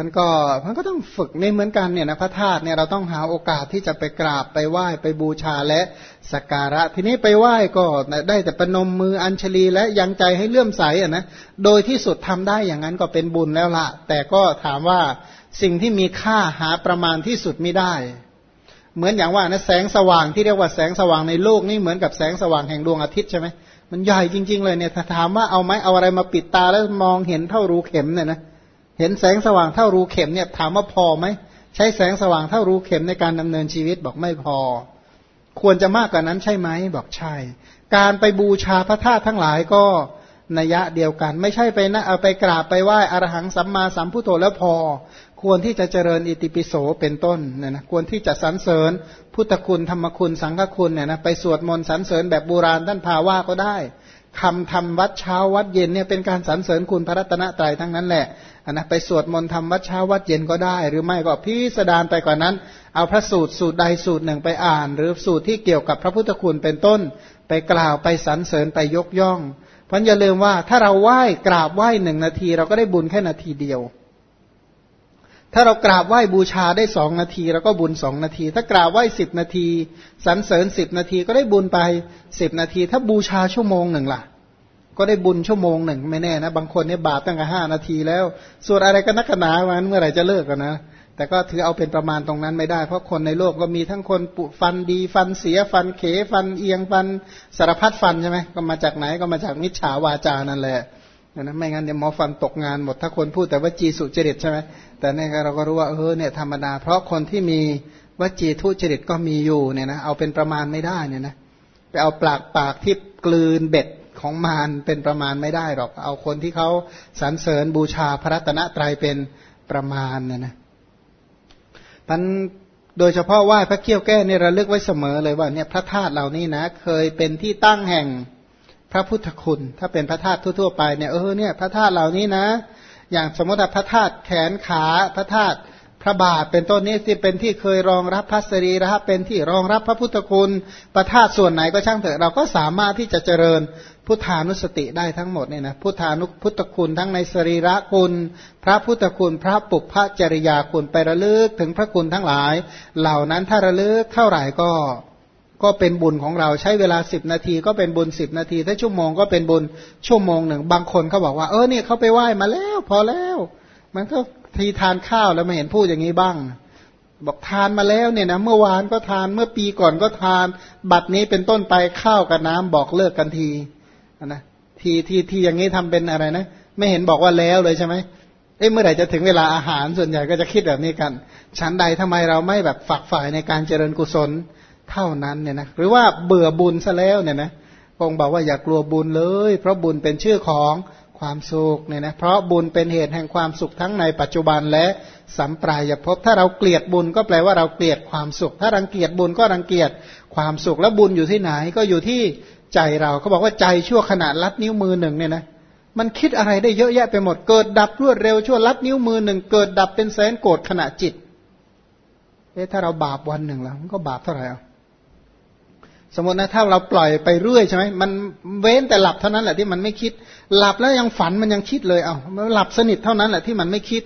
ท่านก็ท่านก็ต้องฝึกในเหมือนกันเนี่ยนะพระธาตุเนี่ยเราต้องหาโอกาสที่จะไปกราบไปไหว้ไปบูชาและสักการะ ทีนี้ไปไหว้ก็ได้แต่ประนมมืออัญชลีและยังใจให้เลื่อมใสอะนะโดยที่สุดทำได้อย่างนั้นก็เป็นบุญแล้วละแต่ก็ถามว่าสิ่งที่มีค่าหาประมาณที่สุดไม่ได้ เหมือนอย่างว่านะแสงสว่างที่เรียกว่าแสงสว่างในโลกนี่เหมือนกับแสงสว่างแห่งดวงอาทิตย์ใช่ไหมมันใหญ่จริง ๆ เลยเนี่ยถ้าถามว่าเอาไหมเอาอะไรมาปิดตาแล้วมองเห็นเท่ารูเข็มเนี่ยนะ เห็นแสงสว่างเท่ารูเข็มเนี่ยถามว่าพอไหมใช้แสงสว่างเท่ารูเข็มในการดำเนินชีวิตบอกไม่พอ ควรจะมากกว่านั้นใช่ไหมบอกใช่ การไปบูชาพระธาตุทั้งหลายก็นัยะเดียวกัน ไม่ใช่ไปนะเอาไปกราบไปไหว้อรหังสัมมาสัมพุทโธแล้วพอ ควรที่จะเจริญอิติปิโสเป็นต้นเนี่ยนะควรที่จะสรรเสริญ พุทธคุณธรรมคุณสังฆคุณเนี่ยนะไปสวดมนต์สรรเสริญแบบโบราณท่านพาว่าก็ได้คำทำวัดเช้าวัดเย็นเนี่ยเป็นการสรรเสริญคุณพระรัตนตรัยทั้งนั้นแหละ นะไปสวดมนต์ทำวัดเช้าวัดเย็นก็ได้ หรือไม่ก็พิสดารไปกว่านั้น เอาพระสูตรสูตรใดสูตรหนึ่งไปอ่าน หรือสูตรที่เกี่ยวกับพระพุทธคุณเป็นต้น ไปกล่าวไปสรรเสริญไปยกย่องเพราะอย่าลืมว่าถ้าเราไหว้กราบไหว้หนึ่งนาที เราก็ได้บุญแค่นาทีเดียว ถ้าเรากราบไหว้บูชาได้สองนาทีเราก็บุญสองนาที ถ้ากราบไหว้สิบนาทีสรรเสริญสิบนาทีก็ได้บุญไปสิบนาที ถ้าบูชาชั่วโมงหนึ่งล่ะ ก็ได้บุญชั่วโมงหนึ่งไม่แน่นะบางคนเนี่ยบาปตั้งแต่ห้านาทีแล้วส่วนอะไรก็นักหนาวันเมื่อไหร่จะเลิกกันนะแต่ก็ถือเอาเป็นประมาณตรงนั้นไม่ได้ เพราะคนในโลกก็มีทั้งคนปุฟันดีฟันเสียฟันเขฟันเอียงฟันสารพัดฟันใช่ไหมก็มาจากไหนก็มาจากมิจฉาวาจานั่นแหละนะไม่งั้นเดี๋ยวหมอฟันตกงานหมดถ้าคนพูดแต่ว่าจีสุจริตใช่ไหมแต่เนี่ยเราก็รู้ว่าเออเนี่ยธรรมดา เพราะคนที่มีวจีทุจริตก็มีอยู่เนี่ยนะเอาเป็นประมาณไม่ได้เนี่ยนะไปเอาปากปากที่กลืนเบ็ด ของมารเป็นประมาณไม่ได้หรอก เอาคนที่เขาสรรเสริญบูชาพระรัตนตรัยเป็นประมาณเนี่ยนะพันโดยเฉพาะว่าพระเกี้ยวแก้เนี่ยระลึกไว้เสมอเลยว่าเนี่ยพระธาตุเหล่านี้นะ เคยเป็นที่ตั้งแห่งพระพุทธคุณ ถ้าเป็นพระธาตุทั่วๆไปเนี่ยเออเนี่ยพระธาตุเหล่านี้นะ อย่างสมมติว่าพระธาตุแขนขาพระธาตุ พระบาทเป็นต้นนี้ที่เป็นที่เคยรองรับพระสรีระเป็นที่รองรับพระพุทธคุณประธาส่วนไหนก็ช่างเถอะเราก็สามารถที่จะเจริญพุทธานุสติได้ทั้งหมดเนี่ยนะพุทธานุพุทธคุณทั้งในสรีระคุณ พระพุทธคุณพระปุพพจริยาคุณไประลึกถึงพระคุณทั้งหลาย เหล่านั้นถ้าระลึกเท่าไหร่ก็ก็เป็นบุญของเราใช้เวลาสิบนาทีก็เป็นบุญสิบนาที ถ้าชั่วโมงก็เป็นบุญชั่วโมงหนึ่ง บางคนเขาบอกว่าเออเนี่ยเขาไปไหว้มาแล้ว พอแล้ว มันก็ ทีทานข้าวแล้วไม่เห็นพูดอย่างนี้บ้าง บอกทานมาแล้วเนี่ยนะเมื่อวานก็ทานเมื่อปีก่อนก็ทาน บัดนี้เป็นต้นไปข้าวกับน้ำบอกเลิกกันทีนะทีทีทีอย่างนี้ทำเป็นอะไรนะ ไม่เห็นบอกว่าแล้วเลยใช่ไหมเอ้เมื่อไหร่จะถึงเวลาอาหารส่วนใหญ่ก็จะคิดแบบนี้กันชั้นใดทำไมเราไม่แบบฝักฝ่ายในการเจริญกุศลเท่านั้นเนี่ยนะหรือว่าเบื่อบุญซะแล้วเนี่ยนะคงบอกว่าอย่ากลัวบุญเลย เพราะบุญเป็นชื่อของ ความสุขเนี่ยนะเพราะบุญเป็นเหตุแห่งความสุขทั้งในปัจจุบันและสัมปรายภพถ้าเราเกลียดบุญก็แปลว่าเราเกลียดความสุข ถ้ารังเกียจบุญก็รังเกียจความสุขแล้วบุญอยู่ที่ไหนก็อยู่ที่ใจเราเขาบอกว่าใจชั่วขณะลัดนิ้วมือหนึ่งเนี่ยนะมันคิดอะไรได้เยอะแยะไปหมดเกิดดับรวดเร็วชั่วลัดนิ้วมือหนึ่งเกิดดับเป็นแสนโกรธขณะจิตเอ๊ะถ้าเราบาปวันหนึ่งแล้วมันก็บาปเท่าไหร่อะ สมมตินะถ้าเราปล่อยไปเรื่อยใช่ไหมมันเว้นแต่หลับเท่านั้นแหละที่มันไม่คิด หลับแล้วยังฝันมันยังคิดเลยเอาหลับสนิทเท่านั้นแหละที่มันไม่คิด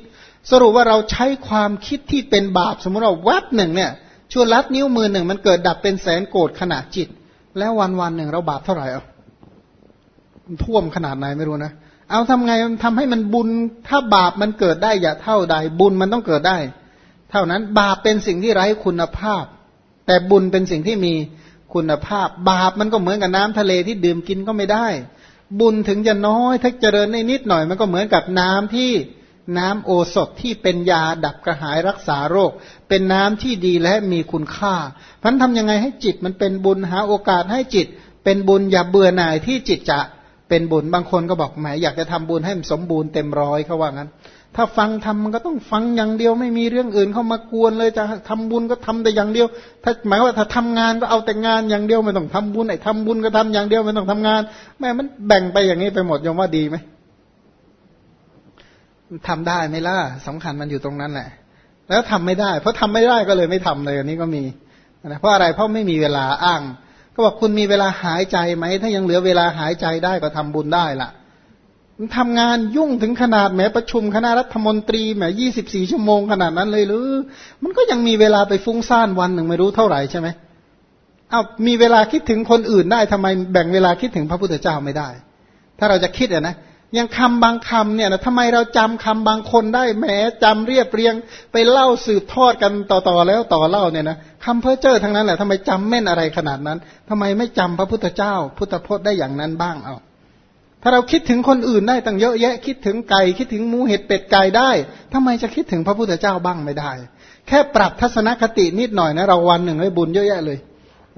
สรุปว่าเราใช้ความคิดที่เป็นบาป สมมติเราวัดหนึ่งเนี่ยชั่วลัดนิ้วมือหนึ่งมันเกิดดับเป็นแสนโกรธขณะจิต แล้ววันวันหนึ่งเราบาปเท่าไหร่เอาท่วมขนาดไหนไม่รู้นะเอาทำไงทำให้มันบุญถ้าบาปมันเกิดได้อย่าเท่าใด บุญมันต้องเกิดได้ เท่านั้นบาปเป็นสิ่งที่ไร้คุณภาพ แต่บุญเป็นสิ่งที่มี คุณภาพ บาปมันก็เหมือนกับน้ำทะเลที่ดื่มกินก็ไม่ได้ บุญถึงจะน้อยถ้าเจริญในนิดหน่อยมันก็เหมือนกับน้ำที่น้ำโอสถที่เป็นยาดับกระหายรักษาโรค เป็นน้ำที่ดีและมีคุณค่าพันทำยังไงให้จิตมันเป็นบุญหาโอกาสให้จิต เป็นบุญอย่าเบื่อหน่ายที่จิตจะเป็นบุญบางคนก็บอกแหมอยากจะทำบุญให้มันสมบูรณ์เต็มร้อยเขาว่างั้น ถ้าฟังทำมันก็ต้องฟังอย่างเดียวไม่มีเรื่องอื่นเข้ามากวนเลยจะทำบุญก็ทำแต่อย่างเดียว ถ้าหมายว่าถ้าทำงานก็เอาแต่งานอย่างเดียวไม่ต้องทำบุญไอ้ทำบุญก็ทำอย่างเดียวไม่ต้องทำงานแม่มันแบ่งไปอย่างนี้ไปหมดยอมว่าดีไหมทำได้ไหมล่ะสำคัญมันอยู่ตรงนั้นแหละ แล้วทำไม่ได้ เพราะทำไม่ได้ก็เลยไม่ทำเลยอันนี้ก็มีนะเพราะอะไรเพราะไม่มีเวลาอ้าง ก็บอกคุณมีเวลาหายใจไหมถ้ายังเหลือเวลาหายใจได้ก็ทำบุญได้ละ ทำงานยุ่งถึงขนาดแหมประชุมคณะรัฐมนตรีแหมยี่สิบสี่ชั่วโมงขนาดนั้นเลยหรือ มันก็ยังมีเวลาไปฟุ้งซ่านวันหนึ่งไม่รู้เท่าไหร่ใช่ไหมเอามีเวลาคิดถึงคนอื่นได้ทำไมแบ่งเวลาคิดถึงพระพุทธเจ้าไม่ได้ ถ้าเราจะคิดอะนะยังคำบางคำเนี่ยนะทำไมเราจำคำบางคนได้แหมจำเรียบเรียง ไปเล่าสืบทอดกันต่อๆแล้วต่อเล่าเนี่ยนะคำเพ้อเจ้อทั้งนั้นแหละทำไมจำแม่นอะไรขนาดนั้นทำไมไม่จำพระพุทธเจ้า พุทธพจน์ได้อย่างนั้นบ้างเอา ถ้าเราคิดถึงคนอื่นได้ตั้งเยอะแยะ คิดถึงไก่คิดถึงหมูเห็ดเป็ดไก่ได้ทำไมจะคิดถึงพระพุทธเจ้าบ้างไม่ได้ แค่ปรับทัศนคตินิดหน่อยนะเราวันหนึ่งได้บุญเยอะแยะเลย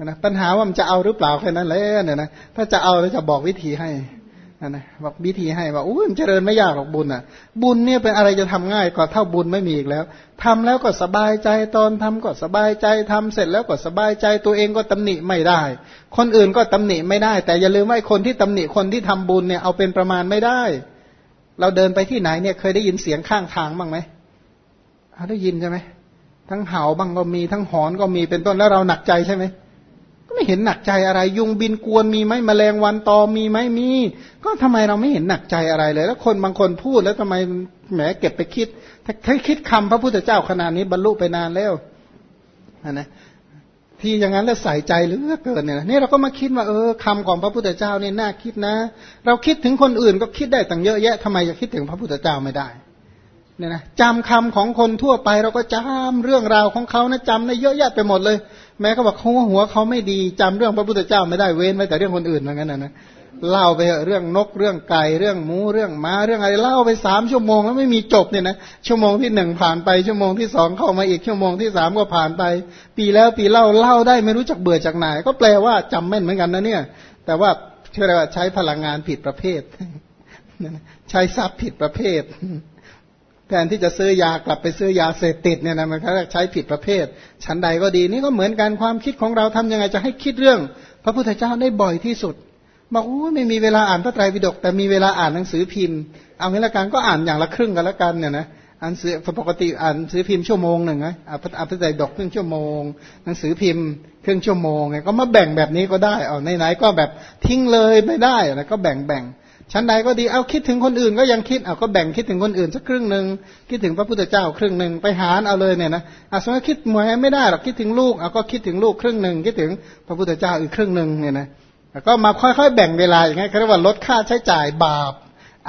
นะปัญหาว่ามันจะเอาหรือเปล่าแค่นั้นแหละเนี่ยนะถ้าจะเอาแล้วจะบอกวิธีให้ นะบอกวิธีให้ว่าอู้มันเจริญไม่ยากหรอกบุญอะ บุญเนี่ยเป็นอะไรจะทำง่ายกว่าเท่าบุญไม่มีอีกแล้วทำแล้วก็สบายใจตอนทำก็สบายใจทำเสร็จแล้วก็สบายใจตัวเองก็ตำหนิไม่ได้ คนอื่นก็ตำหนิไม่ได้ แต่อย่าลืมว่าคนที่ตำหนิคนที่ทำบุญเนี่ยเอาเป็นประมาณไม่ได้ เราเดินไปที่ไหนเนี่ยเคยได้ยินเสียงข้างทางบ้างไหมได้ยินใช่ไหมทั้งเห่าบ้างก็มีทั้งหอนก็มีเป็นต้นแล้วเราหนักใจใช่ไหม ไม่เห็นหนักใจอะไร ยุงบินกวนมีไหมแมลงวันตอมีไหมมี ก็ทำไมเราไม่เห็นหนักใจอะไรเลย แล้วคนบางคนพูดแล้วทำไมแหมเก็บไปคิด ถ้าคิดคำพระพุทธเจ้าขนาดนี้บรรลุไปนานแล้วนะที่อย่างนั้นแล้วใส่ใจหรือเกินเนี่ยนี่เราก็มาคิดว่าเออคำของพระพุทธเจ้าเนี่ยน่าคิดนะ เราคิดถึงคนอื่นก็คิดได้ตั้งเยอะแยะทำไมจะคิดถึงพระพุทธเจ้าไม่ได้เนี่ยนะจำคำของคนทั่วไปเราก็จำเรื่องราวของเขานะจำได้เยอะแยะไปหมดเลย แม้เขาบอกเขาหัวเขาไม่ดีจำเรื่องพระพุทธเจ้าไม่ได้เว้นไว้แต่เรื่องคนอื่นเหมือนกันนะนะเล่าไปเรื่องนกเรื่องไก่เรื่องหมูเรื่องม้าเรื่องอะไรเล่าไปสามชั่วโมงแล้วไม่มีจบเนี่ยนะชั่วโมงที่หนึ่งผ่านไปชั่วโมงที่สองเข้ามาอีกชั่วโมงที่สามก็ผ่านไป ปีแล้วปีเล่าเล่าได้ไม่รู้จักเบื่อจากไหน ก็แปลว่าจำแม่นเหมือนกันนะเนี่ย แต่ว่าเชื่อว่าใช้พลังงานผิดประเภทใช้ทรัพย์ผิดประเภท แทนที่จะซื้อยากลับไปซื้อยาเสพติดเนี่ยนะมันก็ใช้ผิดประเภท ชั้นใดก็ดีนี่ก็เหมือนกันความคิดของเราทำยังไงจะให้คิดเรื่อง พระพุทธเจ้าได้บ่อยที่สุดบอกโอ้ไม่มีเวลาอ่านพระไตรปิฎกแต่มีเวลาอ่านหนังสือพิมพ์ เอางี้ละกันก็อ่านอย่างละครึ่งกันละกันเนี่ยนะอ่านสือปกติอ่านสือพิมพ์ชั่วโมงหนึ่งไงอ่านพระไตรปิฎกครึ่งชั่วโมง หนังสือพิมพ์ครึ่งชั่วโมงไงก็มาแบ่งแบบนี้ก็ได้เอาไหนๆก็แบบทิ้งเลยไม่ได้นะก็แบ่งแบ่ง ชั้นใดก็ดีเอาคิดถึงคนอื่นก็ยังคิดเอาก็แบ่งคิดถึงคนอื่นสักครึ่งหนึ่งคิดถึงพระพุทธเจ้าครึ่งหนึ่งไปหารเอาเลยเนี่ยนะอาสมมติคิดมวยไม่ได้หรอกคิดถึงลูกเอาก็คิดถึงลูกครึ่งหนึ่งคิดถึงพระพุทธเจ้าอีกครึ่งหนึ่งเนี่ยนะก็มาค่อยๆ แบ่งเวลาอย่างเงี้ยเรียกว่าลดค่าใช้จ่ายบาป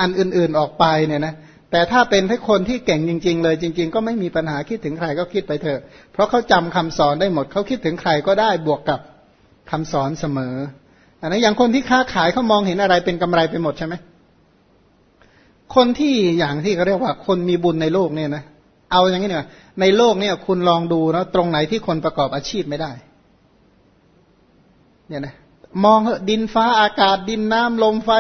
อันอื่นๆออกไปเนี่ยนะแต่ถ้าเป็นให้คนที่เก่งจริง ๆ เลยจริง ๆ ก็ไม่มีปัญหาคิดถึงใครก็คิดไปเถอะ เพราะเขาจำคำสอนได้หมดเขาคิดถึงใครก็ได้บวกกับคำสอนเสมอ นนั้นอย่างคนที่ค้าขายเขามองเห็นอะไรเป็นกำไรไปหมดใช่ไหมคนที่อย่างที่เขาเรียกว่า คนมีบุญในโลกเนี่ยนะเอาอย่างนี้เนี่ยในโลกเนี่ย คุณลองดูนะตรงไหนที่คนประกอบอาชีพไม่ได้ เนี่ยนะมองเหอะดินฟ้าอากาศดินน้ำลมไฟ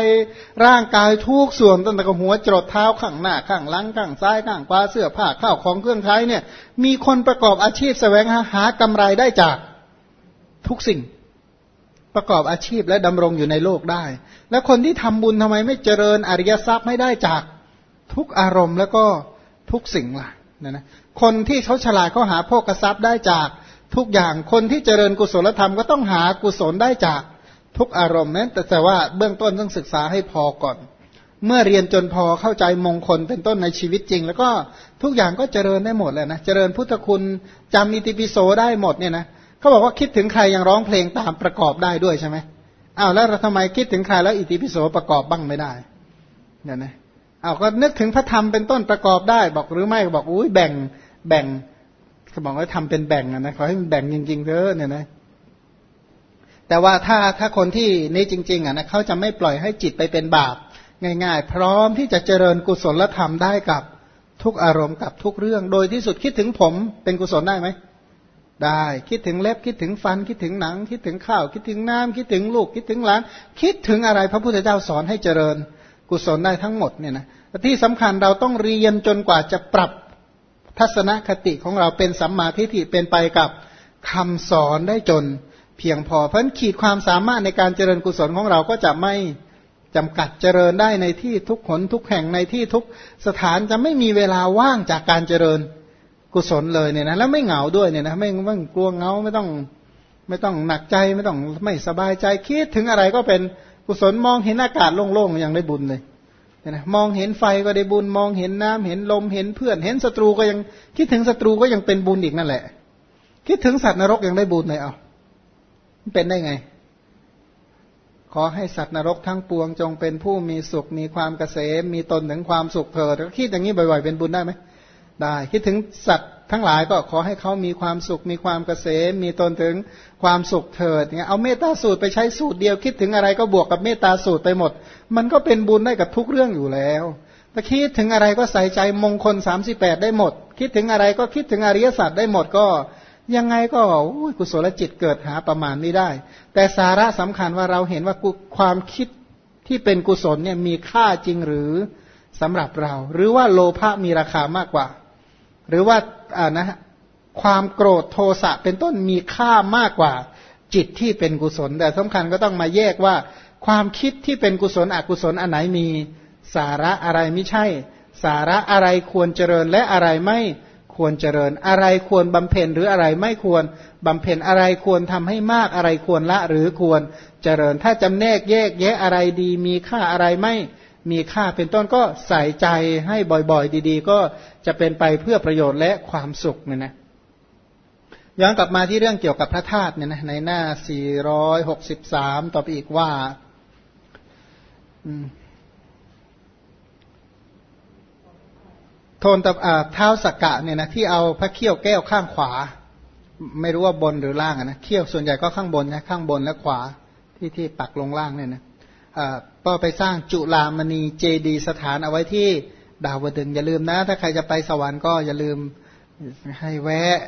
ร่างกายทุกส่วนตั้งแต่หัวจรดเท้าข้างหน้าข้างหลังข้างซ้ายข้างขวาเสื้อผ้าข้าวของเครื่องใช้เนี่ย มีคนประกอบอาชีพแสวงหาหากำไรได้จากทุกสิ่ง ประกอบอาชีพและดำรงอยู่ในโลกได้ แล้วคนที่ทำบุญทำไมไม่เจริญอริยทรัพย์ไม่ได้จากทุกอารมณ์แล้วก็ทุกสิ่งล่ะนะนะคนที่เขาฉลาดเขาหาโภกทรัพย์ได้จากทุกอย่างคนที่เจริญกุศลธรรมก็ต้องหากุศลได้จากทุกอารมณ์นั้นแต่แต่ว่าเบื้องต้นต้องศึกษาให้พอก่อน เมื่อเรียนจนพอเข้าใจมงคลเป็นต้นในชีวิตจริง แล้วก็ทุกอย่างก็เจริญได้หมดเลยนะเจริญพุทธคุณจำอิติปิโสได้หมดเนี่ยนะ เขาบอกว่าคิดถึงใครยังร้องเพลงตามประกอบได้ด้วยใช่ไหมอ้าวแล้วเราทำไมคิดถึงใครแล้วอิติปิโสประกอบบ้างไม่ได้เนี่ยนะอ้าวก็นึกถึงพระธรรมเป็นต้นประกอบได้ บอกหรือไม่บอกอุ้ยแบ่งแบ่งเขาบอกว่าทำเป็นแบ่งนะขอให้มันแบ่งจริงๆเถอะเนี่ยนะแต่ว่าถ้าถ้าคนที่นี่จริง ๆอะนะเขาจะไม่ปล่อยให้จิตไปเป็นบาปง่ายๆ พร้อมที่จะเจริญกุศลธรรมได้กับทุกอารมณ์กับทุกเรื่อง โดยที่สุดคิดถึงผมเป็นกุศลได้ไหม ได้ คิดถึงเล็บคิดถึงฟันคิดถึงหนัง คิดถึงข้าว คิดถึงน้ำคิดถึงลูกคิดถึงหลาน คิดถึงอะไรพระพุทธเจ้าสอนให้เจริญ กุศลได้ทั้งหมดเนี่ยนะที่สำคัญเราต้องเรียนจนกว่าจะปรับทัศนคติของเราเป็นสัมมาทิฏฐิเป็นไปกับคำสอนได้จน เพียงพอเพราะขีดความสามารถในการเจริญกุศลของเราก็จะไม่จำกัดเจริญได้ในที่ทุกขนทุกแห่งในที่ทุกสถานจะไม่มีเวลาว่างจากการเจริญ กุศลเลยเนี่ยนะแล้วไม่เหงาด้วยเนี่ยนะไม่ไม่กลัวเหงาไม่ต้องไม่ต้องหนักใจไม่ต้องไม่สบายใจคิดถึงอะไรก็เป็นกุศลมองเห็นอากาศโล่งๆอย่างได้บุญเลยนะมองเห็นไฟก็ได้บุญ มองเห็นน้ำเห็นลมเห็นเพื่อน เห็นศัตรูก็ยังคิดถึงศัตรูก็ยังเป็นบุญอีกนั่นแหละ คิดถึงสัตว์นรกยังได้บุญเลยเอาเป็นได้ไง ขอให้สัตว์นรกทั้งปวงจงเป็นผู้มีสุขมีความเกษมมีตนถึงความสุขเถิดคิดอย่างนี้บ่อยๆ เป็นบุญได้ไหม ได้ คิดถึงสัตว์ทั้งหลายก็ขอให้เขามีความสุข มีความเกษมมีตนถึงความสุขเถิดเนี่ยเอาเมตตาสูตรไปใช้สูตรเดียว คิดถึงอะไรก็บวกกับเมตตาสูตรไปหมด มันก็เป็นบุญได้กับทุกเรื่องอยู่แล้วถ้าคิดถึงอะไรก็ใส่ใจมงคลสามสิบแปดได้หมด คิดถึงอะไรก็คิดถึงอริยสัจได้หมดก็ยังไงก็กุศลจิตเกิดหาประมาณไม่ได้ แต่สาระสำคัญว่าเราเห็นว่าความคิดที่เป็นกุศลเนี่ยมีค่าจริงหรือสำหรับเรา หรือว่าโลภะมีราคามากกว่า หรือว่าอ่านะความโกรธโทสะเป็นต้นมีค่ามากกว่าจิตที่เป็นกุศล แต่สำคัญก็ต้องมาแยกว่า ความคิดที่เป็นกุศลอกุศลอันไหนมีสาระอะไรไม่ใช่ สาระอะไรควรเจริญและอะไรไม่ควรเจริญ อะไรควรบำเพ็ญหรืออะไรไม่ควรบำเพ็ญอะไรควรทำให้มากอะไรควรละหรือควรเจริญ ถ้าจำแนกแยกแยะอะไรดีมีค่าอะไรไม่ มีค่าเป็นต้นก็ใส่ใจให้บ่อยๆ ดีๆ ก็จะเป็นไปเพื่อประโยชน์และความสุขเนี่ยนะย้อนกลับมาที่เรื่องเกี่ยวกับพระธาตุเนี่ยนะในหน้า 463 ต่อไปอีกว่าโทนตะเท้าสกกะเนี่ยนะที่เอาพระเขี้ยวแก้วข้างขวา ไม่รู้ว่าบนหรือล่างนะเขี้ยวส่วนใหญ่ก็ข้างบนนะข้างบนและขวาที่ที่ปักลงล่างเนี่ยนะ ก็ไปสร้างจุลามณีเจดีสถานเอาไว้ที่ดาวดึงอย่าลืมนะ ถ้าใครจะไปสวรรค์ก็อย่าลืมให้แวะ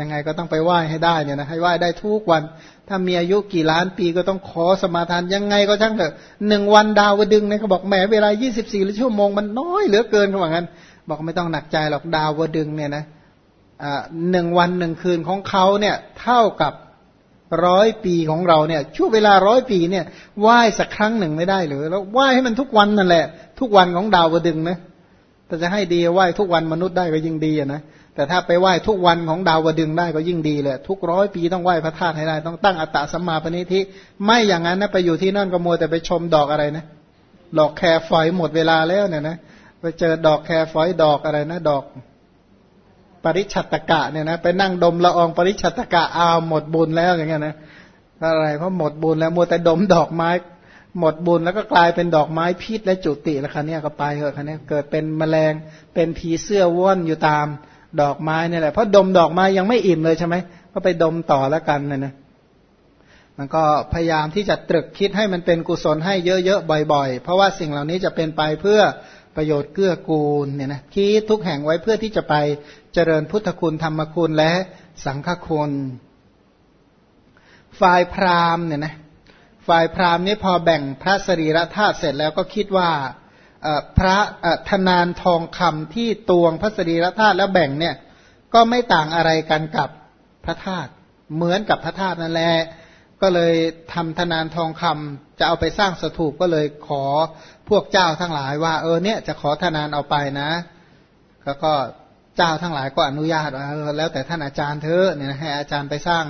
ยังไงก็ต้องไปไหว้ให้ได้เนี่ยนะให้ไหว้ได้ทุกวัน ถ้ามีอายุกี่ล้านปีก็ต้องขอสมาทานยังไงก็ช่างเถอะหนึ่งวันดาวดึงเนี่ยเขาบอกแหมเวลา 24ชั่วโมงมันน้อยเหลือเกินเขาบอกงั้น บอกไม่ต้องหนักใจหรอกดาวดึงเนี่ยนะหนึ่งวันหนึ่งคืนของเขาเนี่ยเท่ากับ ร้อยปีของเราเนี่ยช่วงเวลาร้อยปีเนี่ยไหว้สักครั้งหนึ่งไม่ได้หรือแล้วไหว้ให้มันทุกวันนั่นแหละ ทุกวันของดาวกระดึงนะแต่จะให้ดีไหว้ทุกวันมนุษย์ได้ก็ยิ่งดีนะแต่ถ้าไปไหว้ทุกวันของดาวกระดึงได้ก็ยิ่งดีเลยทุกร้อยปีต้องไหว้พระธาตุให้ได้ ต้องตั้งอัตตาสัมมาปณิธิไม่อย่างนั้นนะไปอยู่ที่นั่นก็มัวแต่ไปชมดอกอะไรนะดอกแครฝอยหมดเวลาแล้วเนี่ยนะไปเจอดอกแครฝอยดอกอะไรนะ ดอก ปริชัตกะเนี่ยนะไปนั่งดมละอองปริชัตกะอ้าวหมดบุญแล้วอย่างเงี้ยนะอะไรเพราะหมดบุญแล้วมัวแต่ดมดอกไม้ หมดบุญแล้วก็กลายเป็นดอกไม้พิษและจุติแล้วคันนี้ก็ไปเหอะคันนี้เกิดเป็นแมลงเป็นผีเสื้อว่อนอยู่ตามดอกไม้นี่แหละเพราะดมดอกไม้ยังไม่อิ่มเลยใช่ไหมก็ไปดมต่อแล้วกันนะนะมันก็พยายามที่จะตรึกคิดให้มันเป็นกุศลให้เยอะๆบ่อย ๆ เพราะว่าสิ่งเหล่านี้จะเป็นไปเพื่อประโยชน์เกื้อกูลเนี่ยนะคิดทุกแห่งไว้เพื่อที่จะไป เจริญพุทธคุณธรรมคุณและสังฆคุณ ฝ่ายพราหมณ์เนี่ยนะฝ่ายพราหมณ์นี้พอแบ่งพระสรีระธาตุเสร็จแล้วก็คิดว่าพระธนานทองคำที่ตวงพระสรีระธาตุแล้วแบ่งเนี่ยก็ไม่ต่างอะไรกันกับพระธาตุเหมือนกับพระธาตุนั่นแหละก็เลยทำธนานทองคำจะเอาไปสร้างสถูปก็เลยขอพวกเจ้าทั้งหลายว่าเออเนี่ยจะขอธนานเอาไปนะแล้วก็ เจ้าทั้งหลายก็อนุญาตแล้วแต่ท่านอาจารย์เธอเนี่ยให้อาจารย์ไปสร้าง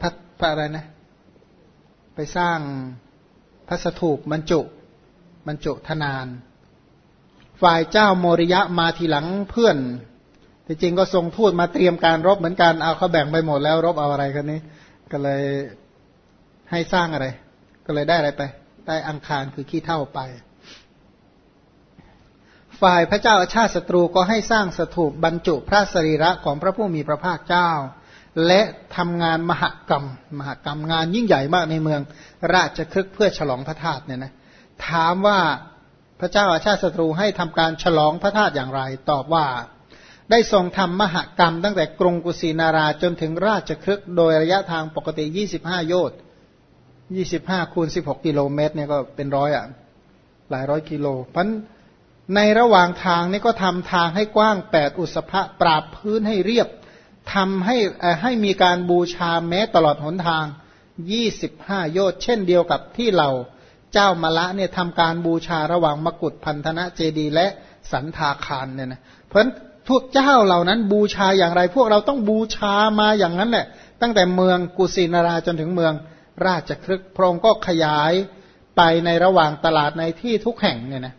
พระพระอะไรนะ ไปสร้างพระสถูปบรรจุบรรจุธนาน ฝ่ายเจ้าโมริยะมาทีหลังเพื่อนที่จริงก็ทรงทูตมาเตรียมการรบเหมือนกันเอาเขาแบ่งไปหมดแล้วรบเอาอะไรกันนี้ ก็เลยให้สร้างอะไร ก็เลยได้อะไรไป ได้อังคารคือขี้เท่าไป ฝ่ายพระเจ้าอาชาติศัตรูก็ให้สร้างสถูปบรรจุพระสรีระของพระผู้มีพระภาคเจ้า และทำงานมหกรรม มหกรรมงานยิ่งใหญ่มากในเมือง ราชครึกเพื่อฉลองพระธาตุเนี่ยนะถามว่าพระเจ้าอาชาติศัตรูให้ทำการฉลองพระธาตุอย่างไร ตอบว่าได้ทรงทำมหกรรมตั้งแต่กรุงกุสินาราจนถึงราชครึกโดยระยะทางปกติ 25 โยชน์25 คูณ 16 กิโลเมตรเนี่ยก็เป็นร้อยอะ หลายร้อยกิโล เพราะ ในระหว่างทางนี่ก็ทำทางให้กว้าง8อุสภะปราบพื้นให้เรียบทำให้ให้มีการบูชาแม้ตลอดหนทาง25โยชน์เช่นเดียวกับที่เราเจ้ามาละเนี่ยทำการบูชาระหว่างมกุฎพันธนะเจดีและสันทาคารเนี่ยนะเพราะพวกเจ้าเหล่านั้นบูชาอย่างไร พวกเราต้องบูชามาอย่างนั้นแหละตั้งแต่เมืองกุสินาราจนถึงเมืองราชครึกพระองค์ก็ขยายไปในระหว่างตลาดในที่ทุกแห่งเนี่ยนะ